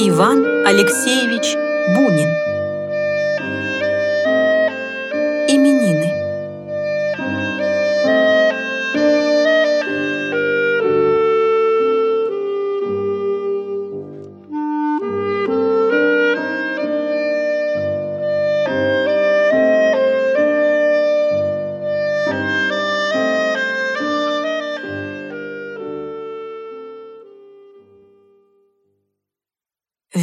Иван Алексеевич Бунин. Именины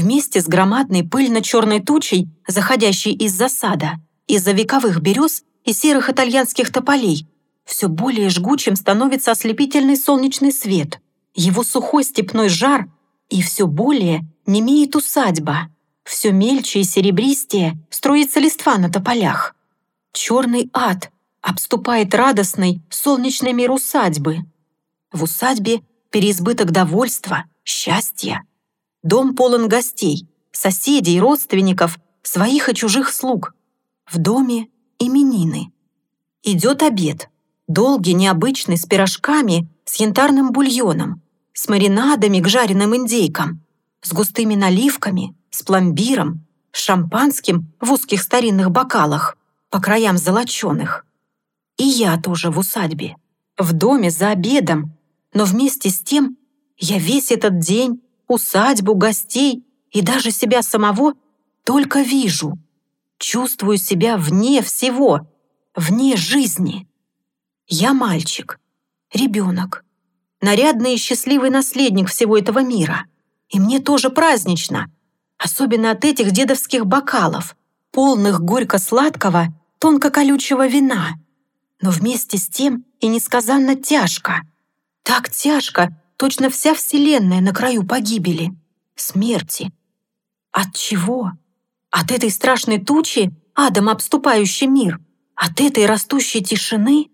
Вместе с громадной пыльно-черной тучей, заходящей из засада, из-за вековых берез и серых итальянских тополей, все более жгучим становится ослепительный солнечный свет, его сухой степной жар, и все более немеет усадьба. Все мельче и серебристее строится листва на тополях. Черный ад обступает радостный солнечный мир усадьбы. В усадьбе переизбыток довольства, счастья, Дом полон гостей, соседей, родственников, своих и чужих слуг. В доме именины. Идет обед. Долгий, необычный, с пирожками, с янтарным бульоном, с маринадами к жареным индейкам, с густыми наливками, с пломбиром, с шампанским в узких старинных бокалах, по краям золоченых. И я тоже в усадьбе, в доме за обедом, но вместе с тем я весь этот день усадьбу, гостей и даже себя самого только вижу. Чувствую себя вне всего, вне жизни. Я мальчик, ребенок, нарядный и счастливый наследник всего этого мира. И мне тоже празднично, особенно от этих дедовских бокалов, полных горько-сладкого, тонко-колючего вина. Но вместе с тем и несказанно тяжко. Так тяжко, Точно вся Вселенная на краю погибели, смерти. От чего? От этой страшной тучи, адом обступающий мир? От этой растущей тишины?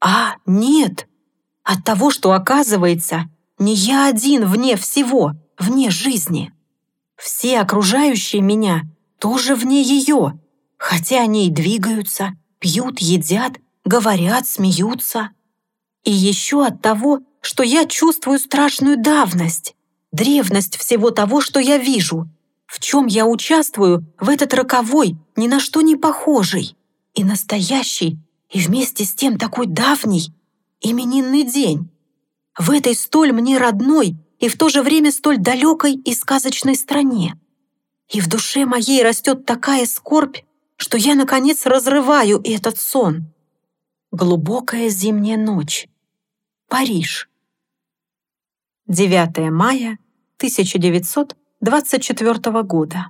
А, нет. От того, что, оказывается, не я один вне всего, вне жизни. Все окружающие меня тоже вне ее, хотя они и двигаются, пьют, едят, говорят, смеются. И еще от того, что я чувствую страшную давность, древность всего того, что я вижу, в чем я участвую в этот роковой, ни на что не похожий, и настоящий, и вместе с тем такой давний именинный день. В этой столь мне родной и в то же время столь далекой и сказочной стране. И в душе моей растет такая скорбь, что я, наконец, разрываю этот сон. Глубокая зимняя ночь. Париж. 9 мая 1924 года.